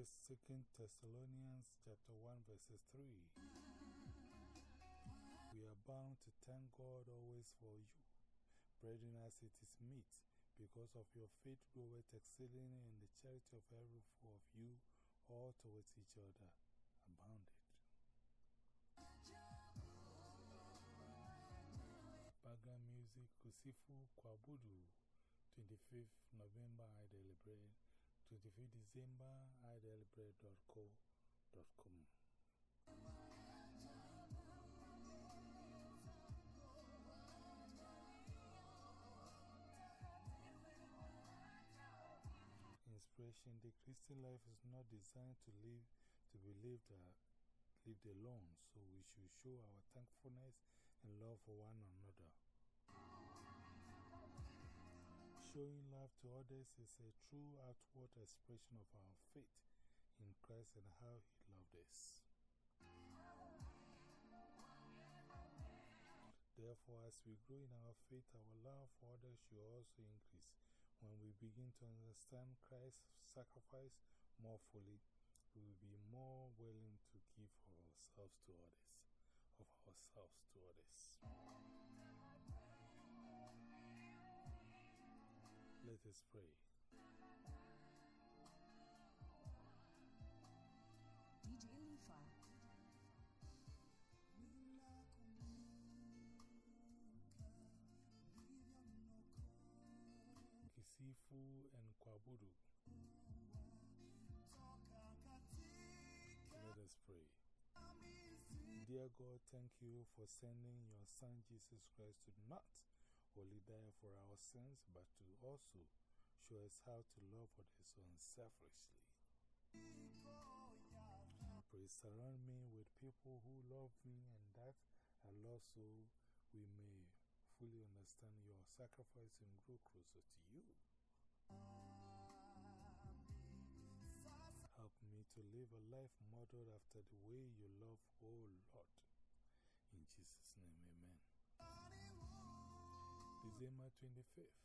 2 Thessalonians chapter 1 verses 3. We are bound to thank God always for you, brethren, as it is meet, because of your faith groweth exceedingly in the charity of every four of you, all towards each other, abounded. Background music Kusifu Kwabudu, 25th November, iDailyBread. 25th December, iDailyBread.co.com. Inspiration The Christian life is not designed to live to be lived, uh, lived alone, so we should show our thankfulness and love for one another. Showing love to others is a true outward expression of our faith in Christ and how He loved us. Therefore, as we grow in our faith, our love for others should also increase. When we begin to understand Christ's sacrifice more fully, we will be more willing to give ourselves to others, of ourselves to others. Let us pray. DJ Lifa. Kusifu and Kwabudu. Let us pray. Dear God, thank you for sending your Son Jesus Christ to not only die for our sins, but to also show us how to love others unselfishly. Please surround me with people who love me and that I love so we may fully understand your sacrifice and grow closer to you. Help me to live a life modeled after the way you love, oh Lord. In Jesus' name, amen. December 25th.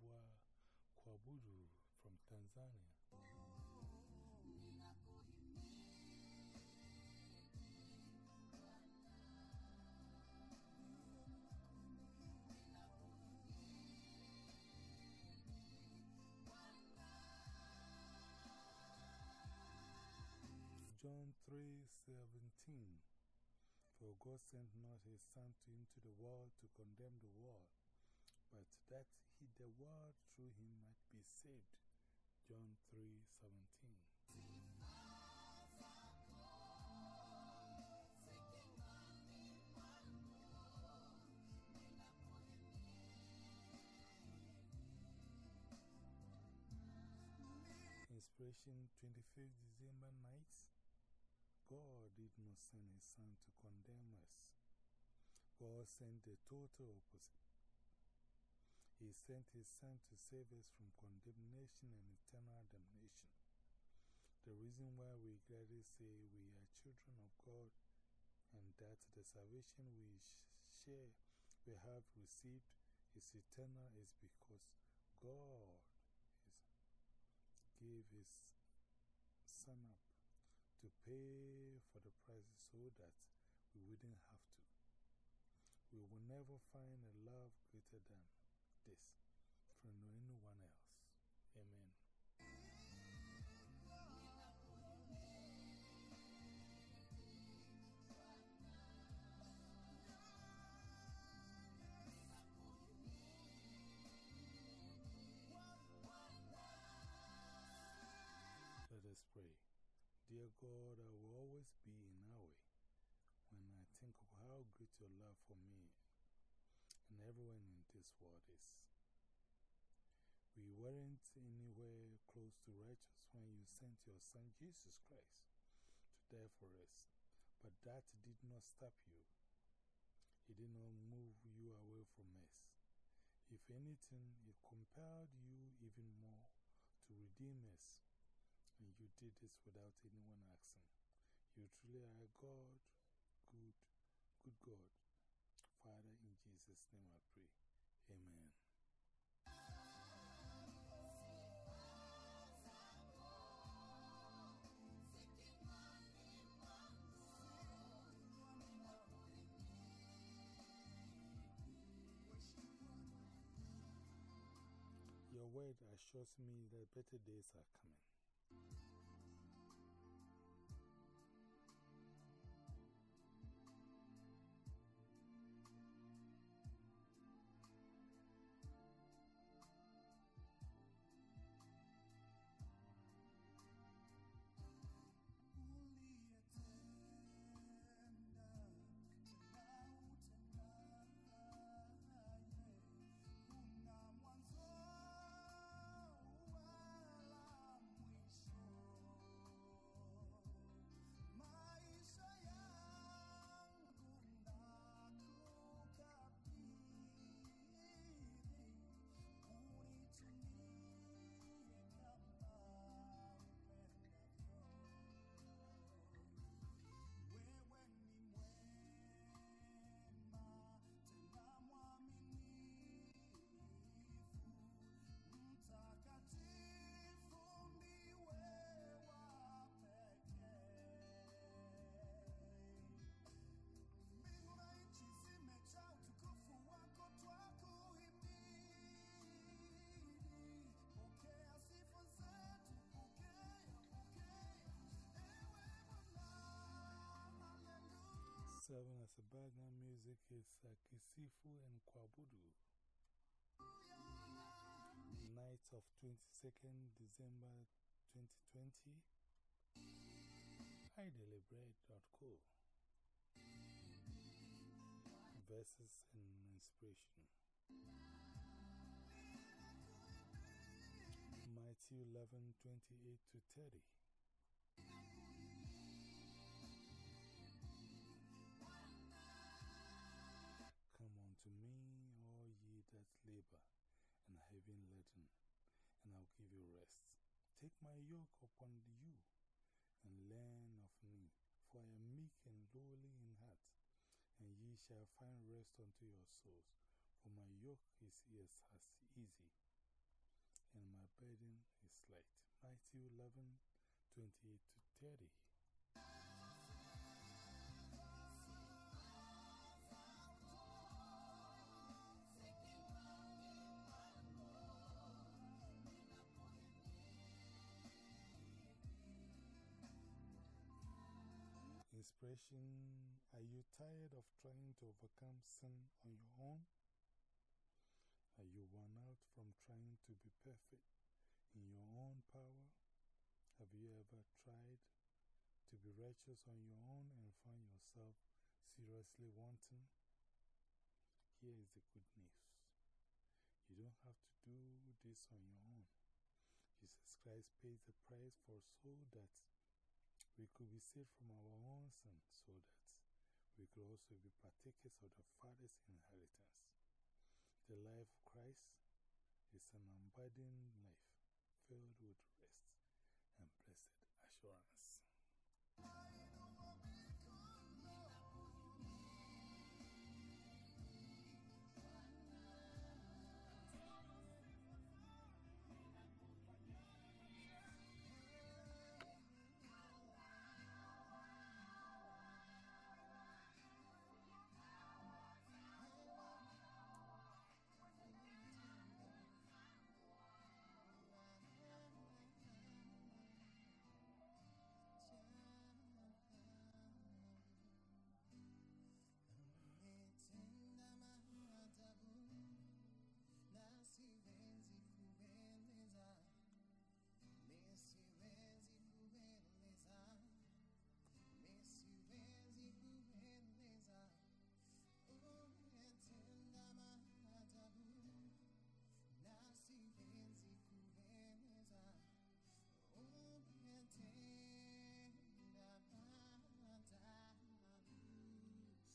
Bwa Kwabudu from Tanzania. John 3:17 For God sent not his Son into the world to condemn the world, but that he, the world through him might be saved. John 3:17 Inspiration 25th December night. God did not send His Son to condemn us. God sent the total opposite. He sent His Son to save us from condemnation and eternal damnation. The reason why we gladly say we are children of God and that the salvation we share, we have received is eternal is because God is, gave His Son up to pay for the price so that we wouldn't have to. We will never find a love greater than this from anyone else. Amen. Let us pray. Dear God, I will always be in awe when I think of how great your love for me and everyone in this world is. We weren't anywhere close to righteous when you sent your Son Jesus Christ to die for us, but that did not stop you. It did not move you away from us. If anything, it compelled you even more to redeem us, and you did this without anyone asking. You truly are God, good, good God. Father, in Jesus' name I pray. Amen. Your word assures me that better days are coming. As background music is Kusifu and Kwabudu. Night of 22nd December 2020. iDailyBread.co. Verses and inspiration. Matthew 11 28 to 30. And laden, and I'll give you rest. Take my yoke upon you and learn of me, for I am meek and lowly in heart, and ye shall find rest unto your souls. For my yoke is, is as easy, and my burden is light. Matthew 11 28 to 30. Inspiration Are you tired of trying to overcome sin on your own? Are you worn out from trying to be perfect in your own power? Have you ever tried to be righteous on your own and find yourself seriously wanting? Here is the good news you don't have to do this on your own. Jesus Christ paid the price for so that we could be saved from our own sin, so that we could also be partakers of the Father's inheritance. The life of Christ is an unburdened life filled with rest and blessed assurance.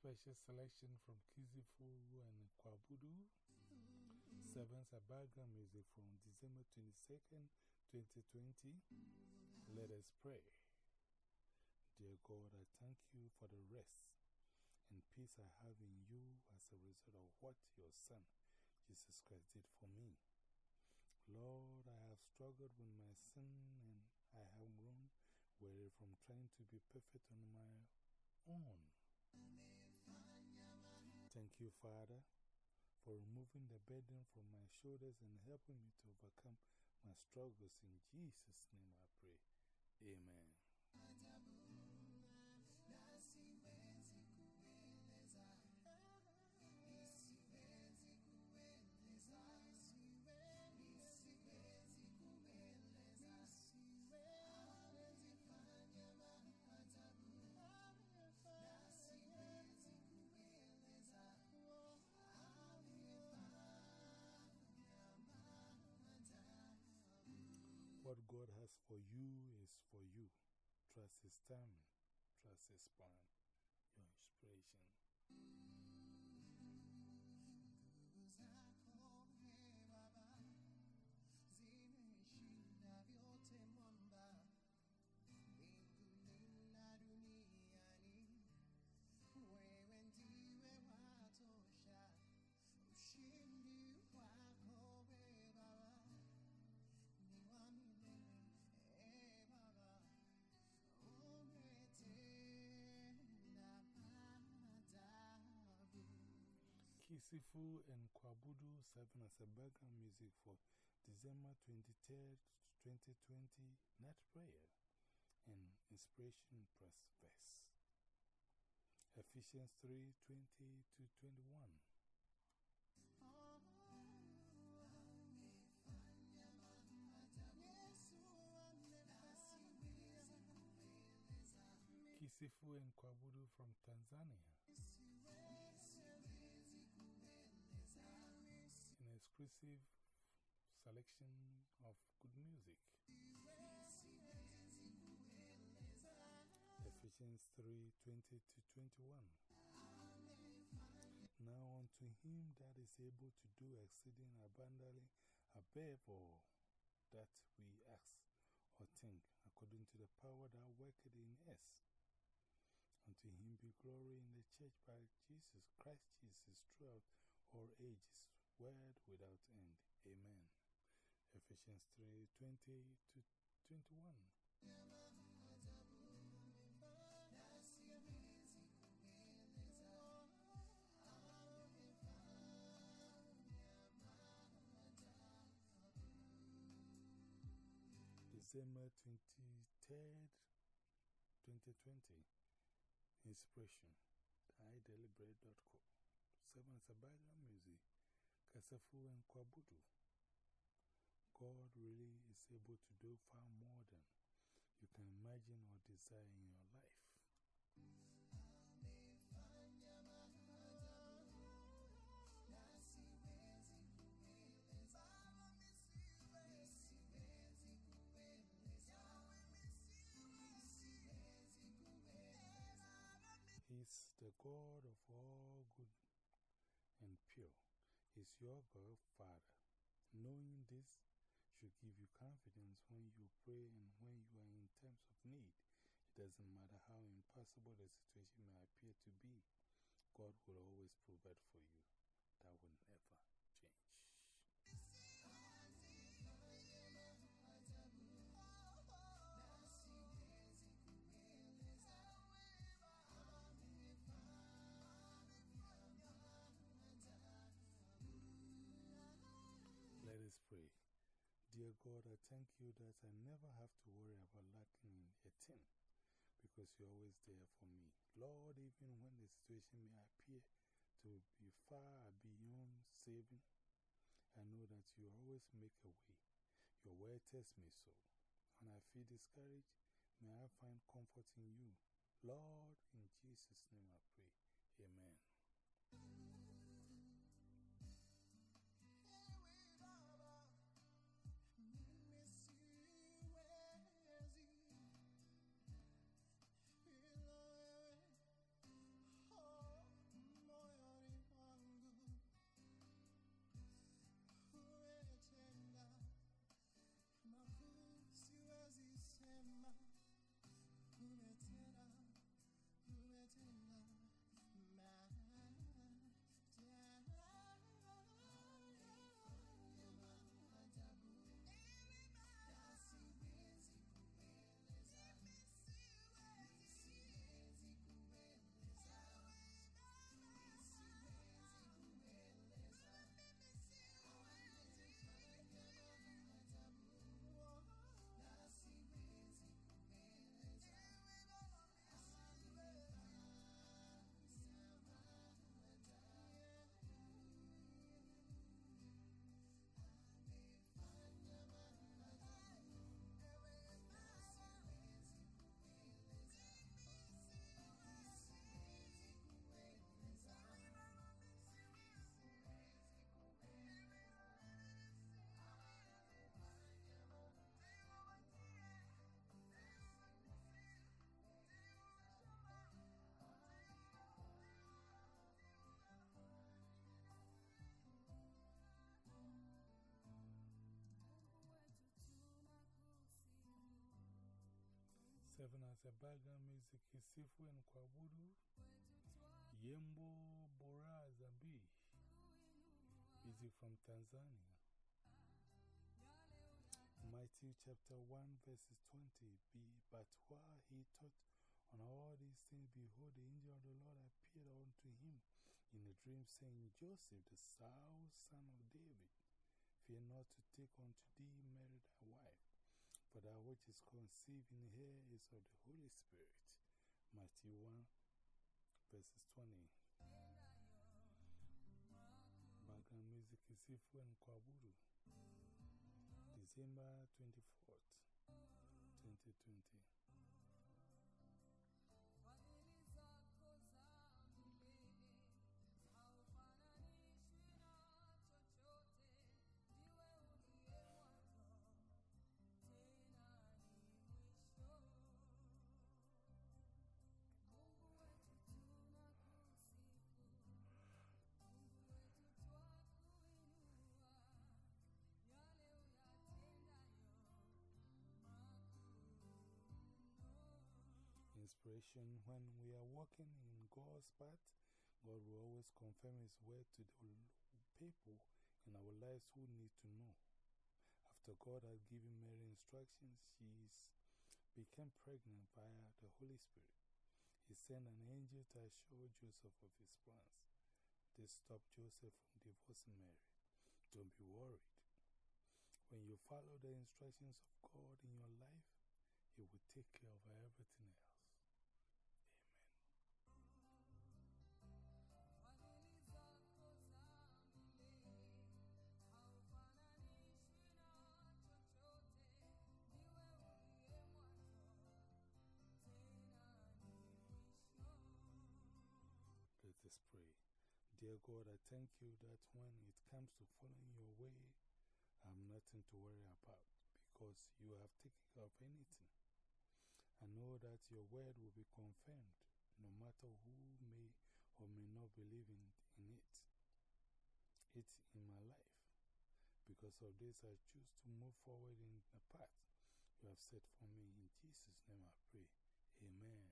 Special selection from Kusifu and Kwabudu. Seventh Abaga music from December 22nd, 2020. Let us pray. Dear God, I thank you for the rest and peace I have in you as a result of what your Son, Jesus Christ, did for me. Lord, I have struggled with my sin and I have grown weary from trying to be perfect on my own. Thank you, Father, for removing the burden from my shoulders and helping me to overcome my struggles. In Jesus' name I pray. Amen. What God has for you is for you. Trust His timing, trust His plan, your inspiration. Kusifu and Kwabudu serving as a background music for December 23rd, 2020 Night Prayer and Inspiration Press Verse. Ephesians 3 20 to 21. Kusifu and Kwabudu from Tanzania. An exclusive selection of good music. Ephesians 3 20 to 21. Now unto him that is able to do exceeding abundantly above all that we ask or think, according to the power that worketh in us. Unto him be glory in the church by Jesus Christ Jesus throughout all ages, word without end. Amen. Ephesians 3 20 to 21. December 23rd, 2020. Inspiration. iDailyBread.co. Seven Sabaga Music. Kusifu and Kwabudu. God really is able to do far more than you can imagine or desire in your life. He's the God of all good and pure. He's your God, Father. Knowing this should give you confidence when you pray and when you are in times of need. It doesn't matter how impossible the situation may appear to be, God will always provide for you. That will Dear God, I thank you that I never have to worry about lacking a thing because you're always there for me. Lord, even when the situation may appear to be far beyond saving, I know that you always make a way. Your word tells me so. When I feel discouraged, may I find comfort in you. Lord, in Jesus' name I pray. Amen. As a background music is Sifu and Kwabudu, Yembo Bora Zambi, from Tanzania. Matthew chapter 1, verses 20. Be, but while he taught on all these things, behold, the angel of the Lord appeared unto him in a dream, saying, Joseph, the son of David, fear not to take unto thee Mary thy wife, for that which is conceived in her is of the Holy Spirit. Matthew 1, verses 20. Background music is Ifu and Kwabudu. December 24th, 2020. When we are walking in God's path, God will always confirm His word to the people in our lives who need to know. After God had given Mary instructions, she became pregnant via the Holy Spirit. He sent an angel to assure Joseph of his plans. This stopped Joseph from divorcing Mary. Don't be worried. When you follow the instructions of God in your life, He will take care of everything else. Dear God, I thank you that when it comes to following your way, I have nothing to worry about because you have taken care of anything. I know that your word will be confirmed no matter who may or may not believe in, in it. It in my life. Because of this, I choose to move forward in the path you have set for me. In Jesus' name I pray. Amen.